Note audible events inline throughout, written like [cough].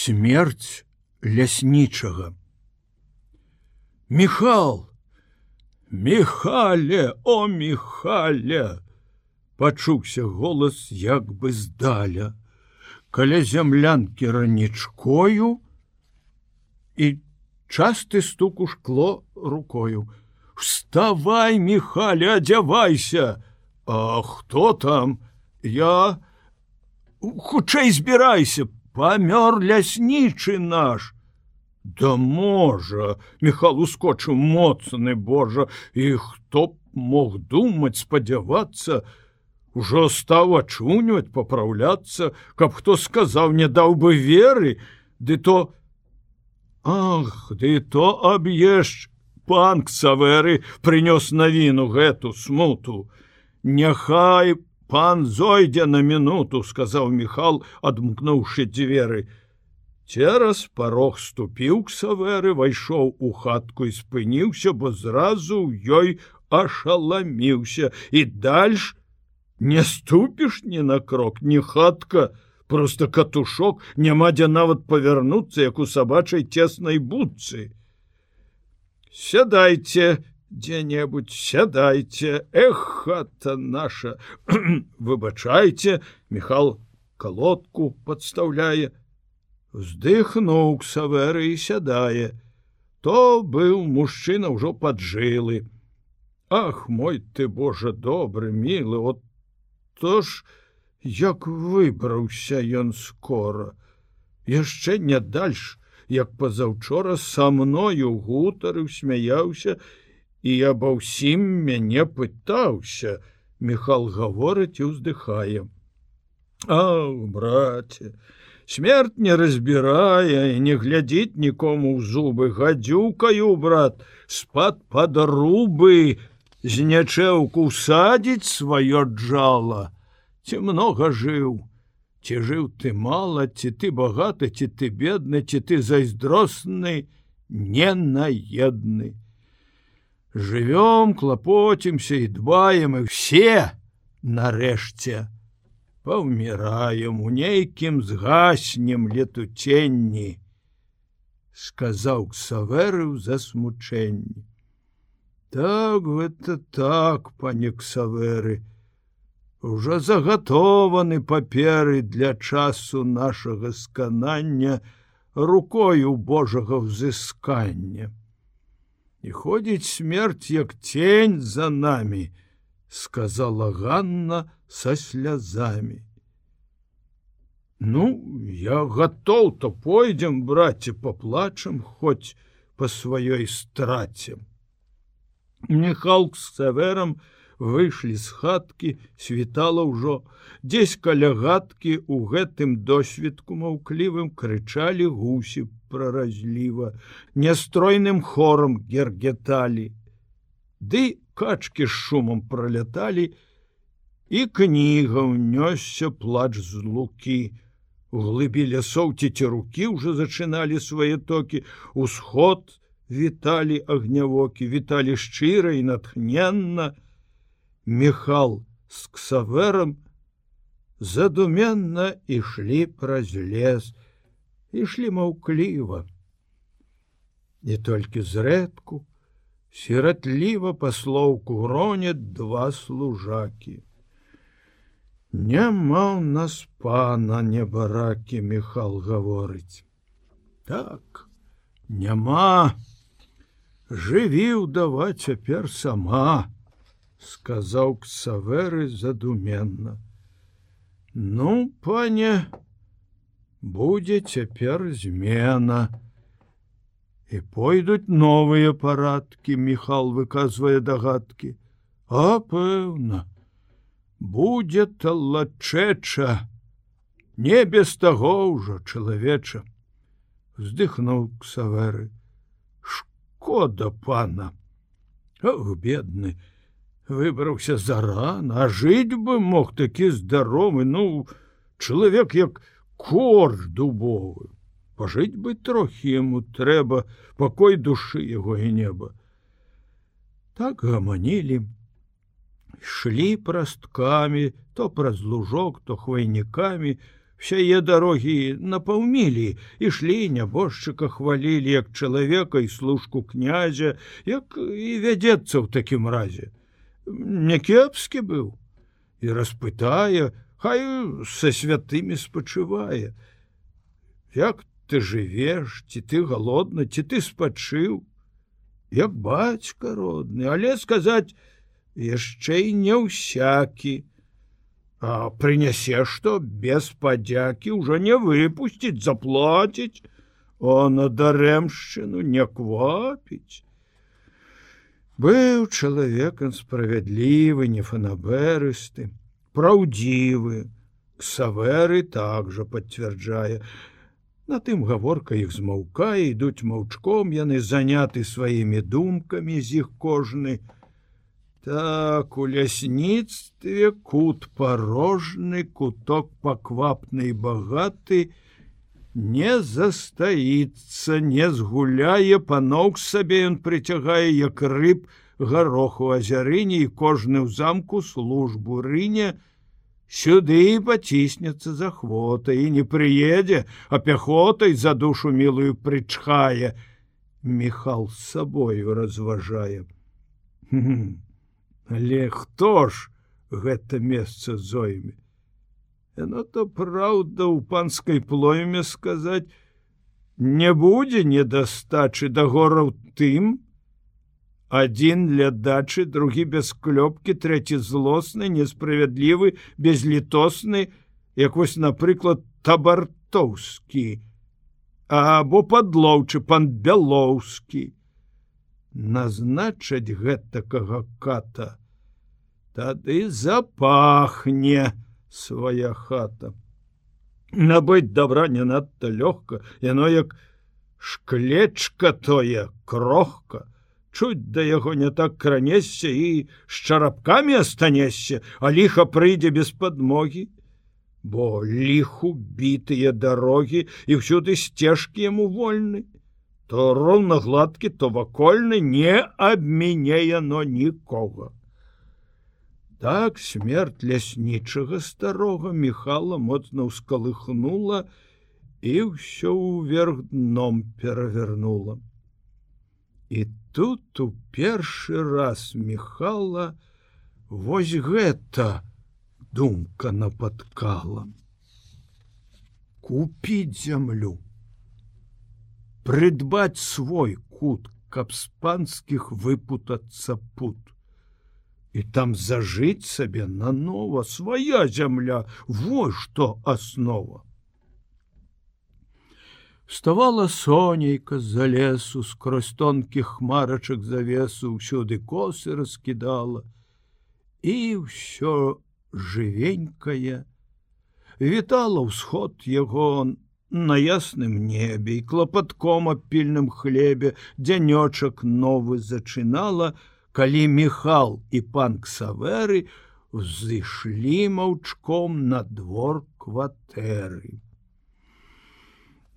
смерць ляснічага. Михал Михале о михале пачуўся голас як бы здаля. Каля зямлянкі ранічкою і часты стук у шкло рукою. Вставай михале адзявайся! А хто там? Я хутчэй збірайся памёр ляснічы наш. Да можа михал ускочыў моцны божа і хто б мог думаць спадзявацца ужо стаў ачуньваць папраўляцца каб хто сказаў не даў бы веры ды то ах ды то аб'ешч пан ксаверы прынёс навіну гэту смуту. Няхай пан зойдзе на мінуту сказаў михал адмкнуўшы дзверы. Цераз парог ступіў к саверы вайшоў у хатку і спыніўся бо зразу ёй ашаламіўся і дальш не ступіш ні на крок ні хатка просто катушок няма дзе нават павярнуцца як у сабачай цеснай будцы. Сядайце дзе-небудзь сядайце эхата наша. [clears throat] Выбачайце михал колодку подставляе вздыхнуў к саверы і сядае то быў мужчына ўжо поджылы ах мой ты божа добры мілы вот то ж як выбраўся ён скора яшчэ не дальш як пазаўчора са мною гутарыў смяяўся і і ва ўсім мяне пытаўся михал гаворыць і ўздыхае. А браце смерть не разбірае і не глядзіць нікому ў зубы. Гадзюкаю брат спад падрубы з нячэўку садзіць сваё джала. Ці много жыў? Ці жыў ты мала ці ты багаты ці ты бедны ці ты зайздросны ненаедны живвем клапоцімся і дбаем і все нарэшце паўміраем у нейкім згаснем летуценні сказаў ксаверы ў засмучэнні так гэта так пане ксаверы уже загатованы паперы для часу нашага сканання рукою божага взыскання і ходзіць смерть як тень за нами сказала Ганна со слязами ну я готов то пойдем браце поплачем хоть по сваёй страце Михал с севером выйшлі з хаткі світала ўжо. Дзесь каля гадкі у гэтым досведку маўклівым крычалі гусі праразліва нястройным хором гергеталі. Ды качки з шумам проляталі і кніга ўнёсся плач з лукі. У глыбі лясоў ціці рукі ўжо зачыналі свае токі. Усход віталі агнявокі віталі шчыра і натхненна мехал с ксавером задуменна ішлі праз лес ішлі маўкліва. Не толькі зрэдку, сіратліва па слоўку гронят два служакі. Няма ў нас пана небаракі Михал гаворыць. Так, няма, жывіў дава цяпер сама, сказаў ксаверы задуменна. Ну, пане, будзе цяпер змена. І пойдуць новыя парадкі михал выказвае дагадкі. А пэўна будзе талачэча не без таго ўжо чалавеча вздыхнуў к саверы шкода пана. Ох, бедны выбраўся зарана а жыць бы мог такі здаровы ну чалавек як корж дубовы. Пажыць бы трохі яму трэба пакой душы яго і неба. Так гаманілі шлі прасткамі то праз лужок то хвайнікамі. Всяе дарогі напаўмілі, ішлі нябожчыка хвалілі як чалавека і служку князя, як і вядзецца ў такім разе. Някепскі быў і распытае, хай са святымі спачывае. Як ты жывеш, ці ты галодна, ці ты спачыў, як бацька родны, але сказаць яшчэ і не ўсякі, А прынясе што без падзякі ўжо не выпусціць заплаціць, о на дарэмшчыну не квапіць. Быў чалавекам справядлівы, не фанаберысты, праўдзівы, Ксаверы также пацвярджае. На тым гаворка іх змаўкае, ідуць маўчком, яны заняты сваімі думкамі з іх кожны, Так у лясніцтве кут порожны куток паквапны і багаты не застаіцца, не згуляе паноў сабе ён прыцягае як рыб гароху азярыні і кожны ў замку службу рыне, сюды і паціснецца за хвота і не прыедзе, а пяхотай за душу мілую прычхае. Міхал з сабою разважае. Але хто ж гэта месца зойме? Яно то праўда ў панскай плойме сказаць, не будзе недастачы да гораў тым, адзін для дачы, другі без клёпкі, трэці злосны, несправядлівы, безлітосны, як вось, напрыклад, табартоўскі, або падлоўчы пан бялоўскі. Назначаць гэтакага ката, тады запахне свая хата. Набыць добра не надта лёгка, яно як шклечка тое крохка. Чуць да яго не так кранесся і з чарапкамі астанешся, а ліха прыйдзе без падмогі, Бо ліху бітыя дарогі і ўсюды сцежкі яму вольны, то роўна гладкі, то вакольны не абміне яно нікога. Так смерть ляснічага старога Михала моцна ўскалыхнула і ўсё ўверх дном перавернула. І тут у першы раз Михала вось гэта думка нападкала. Купіць зямлю, прыдбаць свой кут, каб з панскіх выпутацца пут і там зажыць сабе нанова свая зямля во што аснова вставала сонейка за лесу скрозь тонкіх хмарачак завесу ўсюды косы раскідала і ўсё жывенькае вітала ўсход яго на ясным небе і клапатком аб пільным хлебе. Дзянёчак новы зачынала калі Михал і пан Ксаверы зышлі маўчком на двор кватэры.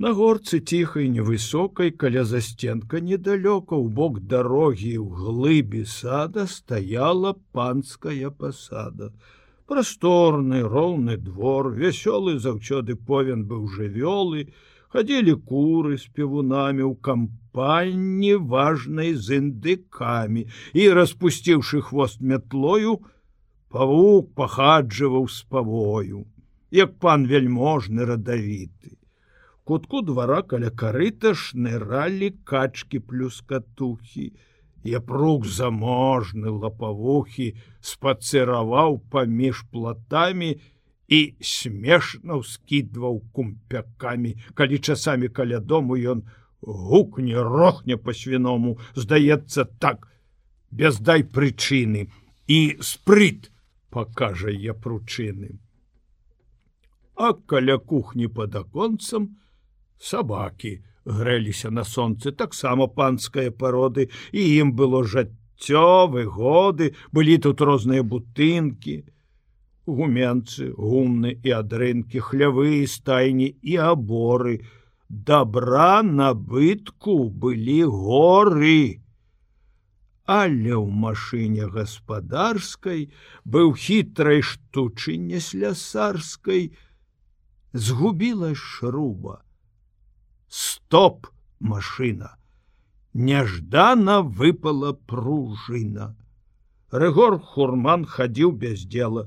На горцы ціхай невысокай каля засценка недалёка ў бок дарогі ў глыбе сада стаяла панская пасада. Прасторны роўны двор, вясёлы заўсёды повен быў жывёлы, хадзілі куры з певунамі ў кампаніі важнай з індыкамі і распусціўшы хвост мятлою, павук пахаджваў з павою, як пан вельможны радавіты. Кутку двара каля карыта шныралі качки плюс катухі, Япрук заможны лапавухі спацыраваў паміж платамі, і смешна ўскідваў кумпякамі, калі часамі каля дому ён гукне рохне по свіному, здаецца так, без дай прычыны і спрыт покажа я пручыны. А каля кухні под аконцам сабакі грэліся на сонцы таксама панская пароды і ім было жаццё выгоды, былі тут розныя бутынкі, гуменцы, гумны і адрынкі, хлявы, стайні і аборы. Дабра набытку былі горы. Але ў машыне гаспадарскай быў хітрай штучыне слясарскай, згубіла шруба. Стоп, машина! Няждана выпала пружына. Рэгор хурман хадзіў без дела.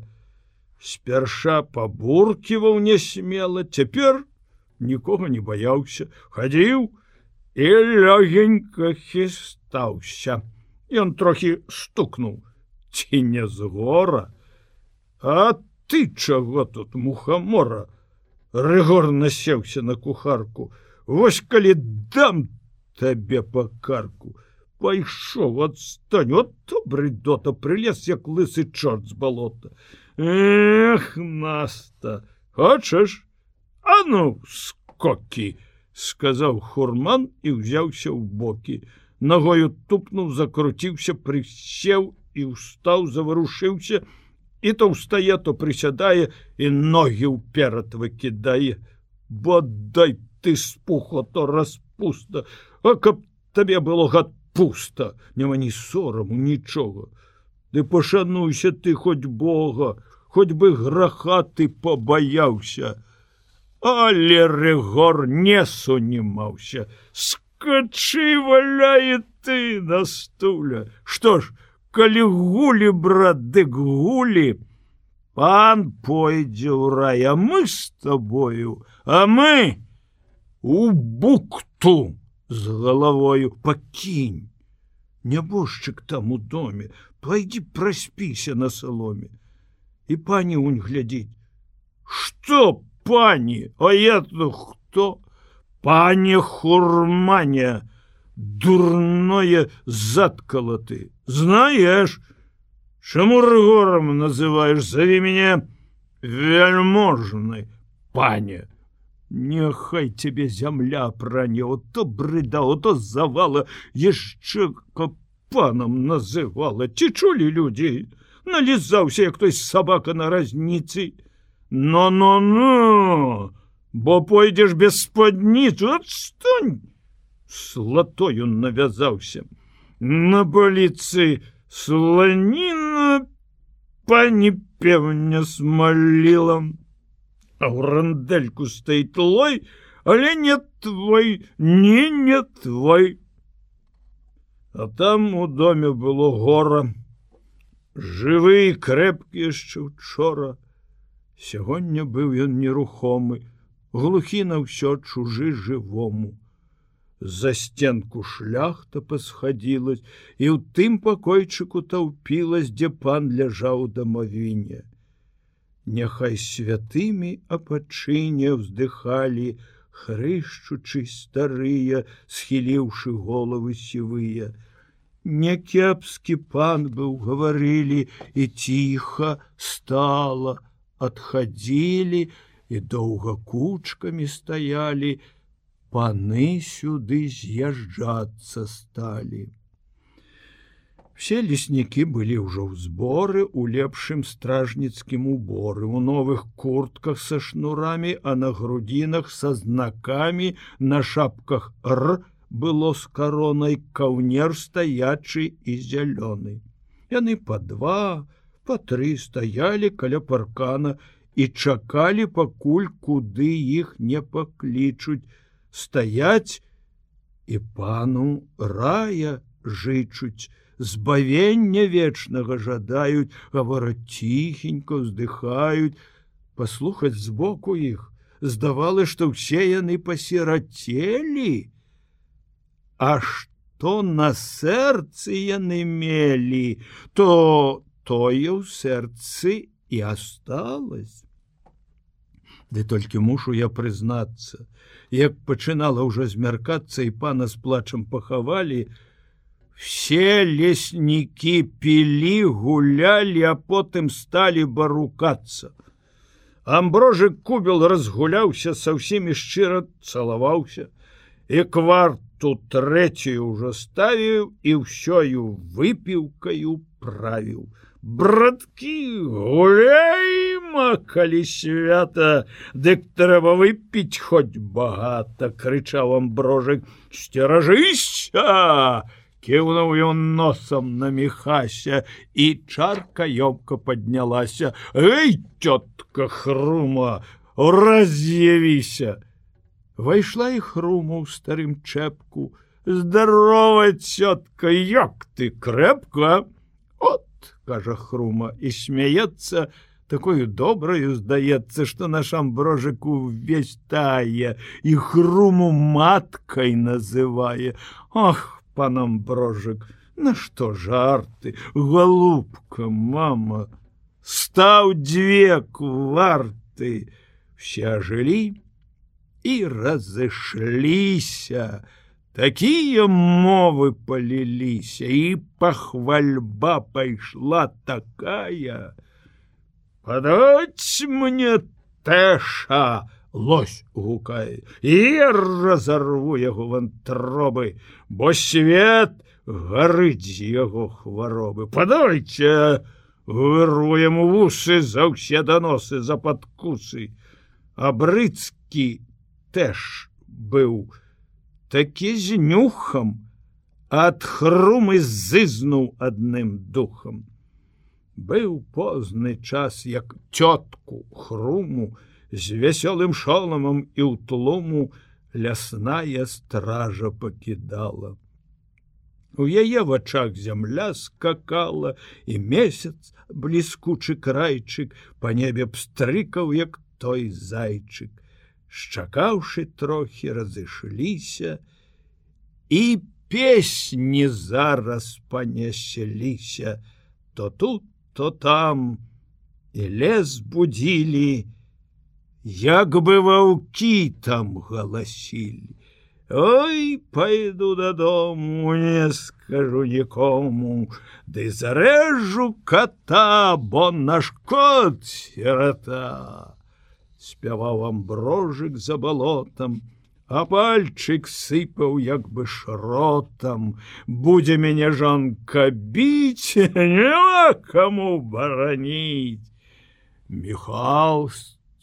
Спярша пабурківаў нясмела, цяпер нікога не баяўся, хадзіў і лёгенька хістаўся. Ён трохі стукнуў, ці не з гора. А ты чаго тут мухамора? Рэгор насеўся на кухарку. Вось калі дам табе па карку, пайшоў адстань, от добры дота прылез як лысы чорт з балота. Эх, наста, хочаш? А ну, скокі, сказаў хурман і ўзяўся ў бокі. Нагою тупнуў, закруціўся, прысеў і ўстаў, заварушыўся, і то ўстае, то прысядае і ногі ўперад выкідае. Бо дай ты спухо, то распуста, А каб табе было гад пуста, няма ні сораму, нічога. Ды пашануйся ты хоць Бога, хоць бы граха ты пабаяўся. Але рэгор не сунімаўся. Скачы валяе ты на стуля. Што ж, калі гулі брат дык гулі, пан пойдзе ў рай, а мы з табою, а мы у букту з галавою пакінь. Нябожчык там у доме, пойдзі праспіся на саломе. І пані унь глядзіць. Што пані, А я то хто? Пане хурманя, дурное заткало ты знаешь чаму рыгором называешь зови меня вельможной пане Няхай тебе зямля пране то брыда то завала яшчэ капанам называла. Ці чулі людзей налізаўся як той сабака на разніцы но но но бо пойдзеш без спадніцу отстань! Слотою навязаўся на паліцы сланіна пані певня смаліла а ў рандельку стаіць лой але не твой не не твой. А там у доме было гора жывы крэпкі яшчэ учора сягоння быў ён нерухомы глухі на ўсё чужы жывому за стенку шляхта пасхадзілась і ў тым пакойчыку таўпілась, дзе пан ляжаў дамавіне. Няхай святымі апачыне ўздыхалі, хрышчучы старыя, схіліўшы головы сівыя. Някепскі пан быў гаварылі і ціха стала, адхадзілі і доўга кучкамі стаялі, паны сюды з'язджацца сталі. Все леснікі былі ўжо ў зборы у лепшым стражніцкім уборы, у новых куртках са шнурамі, а на грудзінах са знакамі на шапках р было з каронай каўнер стаячы і зялёны. Яны па два, па тры стаялі каля паркана і чакалі пакуль куды іх не паклічуць, стаять і пану рая жычуць збавення вечнага жадаюць гавораць ціхенько вздыхаюць паслухаць збоку іх здавала што ўсе яны пасірацелі. А што на сэрцы яны мелі то тое ў сэрцы і асталось. Ды толькі мушу я прызнацца, як пачынала ўжо змяркацца і пана з плачам пахавалі, все леснікі пілі, гулялі, а потым сталі барукацца. Амброжык кубел разгуляўся са ўсімі шчыра цалаваўся, і кварту трэцюю ўжо ставіў і ўсёю выпіўкаю правіў браткі гуляйма калі свята дык трэба выпіць хоць багата крычаў амброжык сцеражыся кіўнуў ён носам на мехася і чарка ёмка паднялася. Эй цётка хрума ураз з'явіся Вайшла і хруму ў старым чэпку. Здарова цётка як ты крэпка! От кажа хрума і смяецца такою добраю здаецца што наш амброжыку весь тае і хруму маткай называе. Ах панам брожык Нашто жарты голубка мама стаў дзве кварты все жылі і разышліся такія мовы паліліся і пахвальба пайшла такая падаць мне тэша Лось гукае і разарву яго вантробы бо свет гарыць з яго хваробы падайце вырвуем вусы за ўсе даносы за падкусы а брыцкі тэш быў такі з нюхам ад хрумы зызнуў адным духам. Быў позны час як цётку хруму з вясёлым шоламам і ў тлуму лясная стража пакідала. У яе вачах зямля скакала і месяц бліскучы крайчык па небе пстрыкаў як той зайчык. Шчакаўшы трохі разышліся і песні зараз панеселіся то тут то там. І лес будзілі як бы ваўкі там галасілі. Ой пойду дадому не скажу нікому. Ды зарэжу кота бо наш кот сирота спяваў амброжык за балотам а пальчык сыпаў як бы шротам будзе мяне жонка біць [laughs] кому бараніць. Михал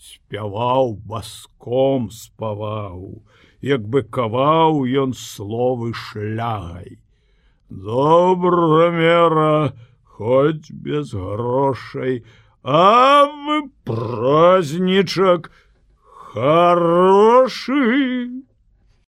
спяваў баском спаваў. Як бы каваў ён словы шлягай. Добра мера хоць без грошай а вы празднічак, хороший